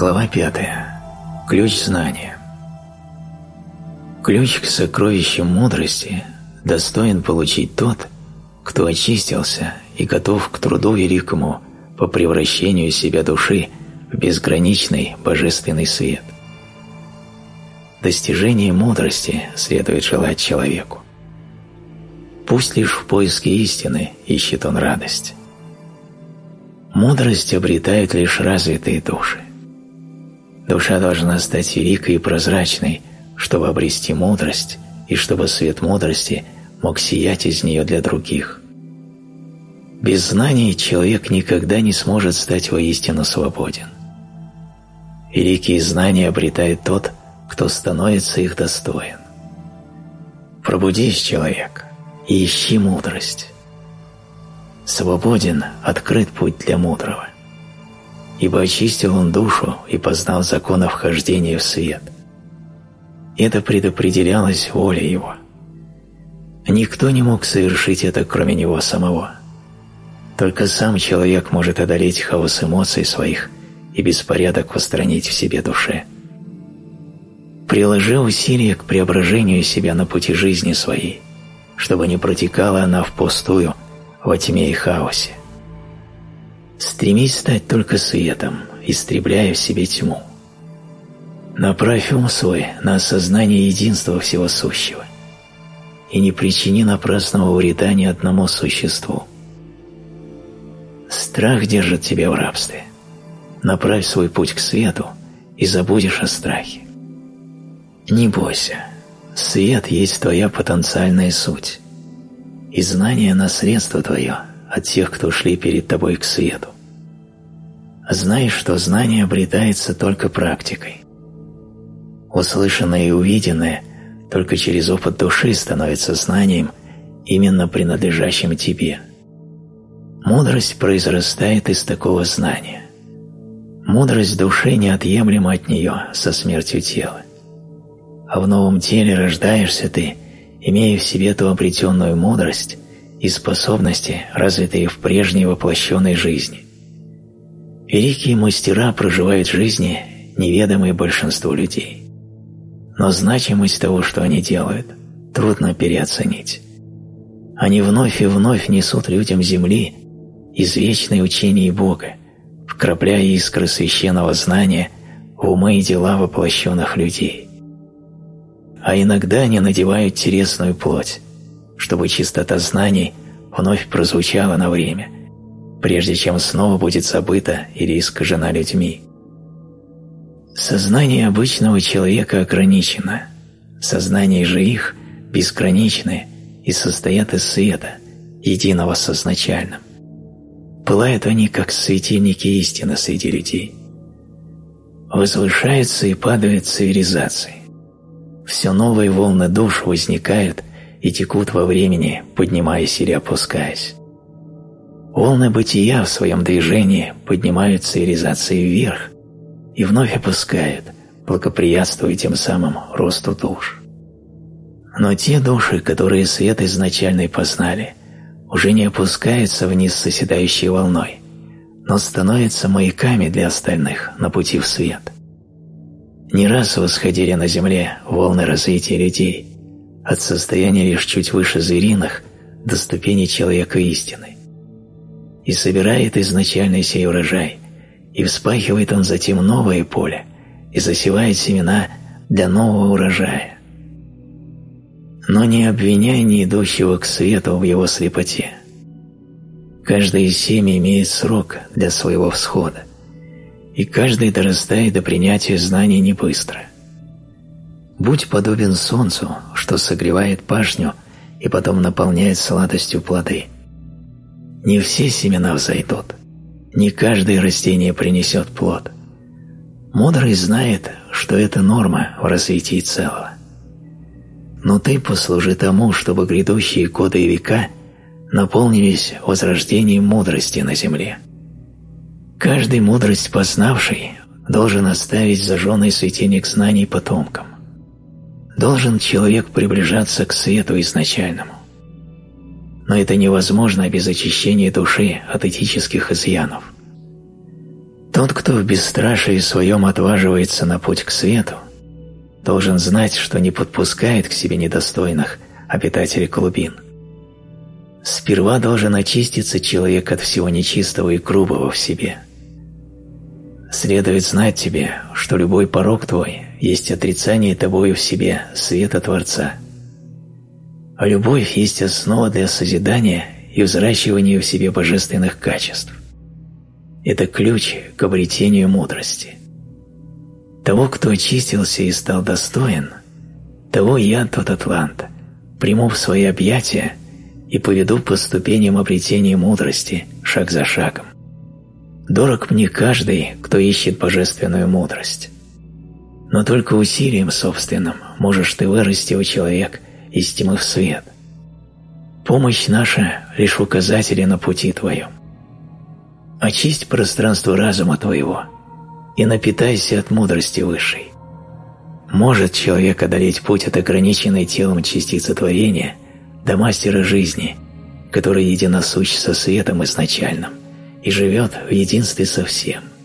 Глава 5. Ключ знания. Ключ к сокровищам мудрости достоин получить тот, кто очистился и готов к труду великому по превращению себя души в безграничный божественный свет. Достижение мудрости следует желать человеку. Пусть лишь в поиске истины ищет он радость. Мудрость обретают лишь развитые души. Душа должна стать великой и прозрачной, чтобы обрести мудрость и чтобы свет мудрости мог сиять из нее для других. Без знаний человек никогда не сможет стать воистину свободен. Великие знания обретает тот, кто становится их достоин. Пробудись, человек, и ищи мудрость. Свободен, открыт путь для мудрого ибо очистил он душу и познал закон о вхождении в свет. Это предопределялось волей его. Никто не мог совершить это, кроме него самого. Только сам человек может одолеть хаос эмоций своих и беспорядок устранить в себе душе. Приложи усилия к преображению себя на пути жизни своей, чтобы не протекала она впустую во тьме и хаосе. Стремись стать только светом, истребляя в себе тьму. Направь ум свой на осознание единства всего сущего и не причини напрасного вреда ни одному существу. Страх держит тебя в рабстве. Направь свой путь к свету и забудешь о страхе. Не бойся, свет есть твоя потенциальная суть, и знание – наследство твое – от тех, кто шли перед тобой к свету. Знай, что знание обретается только практикой. Услышанное и увиденное только через опыт души становится знанием, именно принадлежащим тебе. Мудрость произрастает из такого знания. Мудрость души неотъемлема от нее со смертью тела. А в новом теле рождаешься ты, имея в себе ту обретенную мудрость, и способности, развитые в прежней воплощенной жизни. Великие мастера проживают жизни, неведомые большинству людей. Но значимость того, что они делают, трудно переоценить. Они вновь и вновь несут людям Земли извечное учение Бога, вкрапляя искры священного знания в умы и дела воплощенных людей. А иногда они надевают телесную плоть, чтобы чистота знаний вновь прозвучала на время, прежде чем снова будет забыта или искажена людьми. Сознание обычного человека ограничено, сознание же их безграничны и состоят из света, единого с изначальным. Пылают они, как светильники истины среди людей. Возвышаются и падают цивилизации. Все новые волны душ возникают и текут во времени, поднимаясь или опускаясь. Волны бытия в своем движении поднимают цивилизации вверх и вновь опускают, благоприятствуя тем самым росту душ. Но те души, которые свет изначально познали, уже не опускаются вниз соседающей волной, но становятся маяками для остальных на пути в свет. Не раз восходили на земле волны развития людей, от состояния лишь чуть выше звериных до ступени человека истины. И собирает изначальный сей урожай, и вспахивает он затем новое поле, и засевает семена для нового урожая. Но не обвиняй не идущего к свету в его слепоте. Каждое семя имеет срок для своего всхода, и каждый дорастает до принятия знаний не быстро. Будь подобен солнцу, что согревает пашню и потом наполняет сладостью плоды. Не все семена взойдут, не каждое растение принесет плод. Мудрый знает, что это норма в развитии целого. Но ты послужи тому, чтобы грядущие годы и века наполнились возрождением мудрости на земле. Каждый мудрость познавший должен оставить зажженный светильник знаний потомкам должен человек приближаться к свету изначальному. Но это невозможно без очищения души от этических изъянов. Тот, кто в бесстрашии своем отваживается на путь к свету, должен знать, что не подпускает к себе недостойных обитателей глубин. Сперва должен очиститься человек от всего нечистого и грубого в себе. Следует знать тебе, что любой порог твой есть отрицание тобою в себе света Творца. А любовь есть основа для созидания и взращивания в себе божественных качеств. Это ключ к обретению мудрости. Того, кто очистился и стал достоин, того я, тот атлант, приму в свои объятия и поведу по ступеням обретения мудрости шаг за шагом. Дорог мне каждый, кто ищет божественную мудрость. Но только усилием собственным можешь ты вырасти у человека из тьмы в свет. Помощь наша – лишь указатели на пути твоем. Очисть пространство разума твоего и напитайся от мудрости высшей. Может человек одолеть путь от ограниченной телом частицы творения до мастера жизни, который единосущ со светом изначальным и живет в единстве со всем –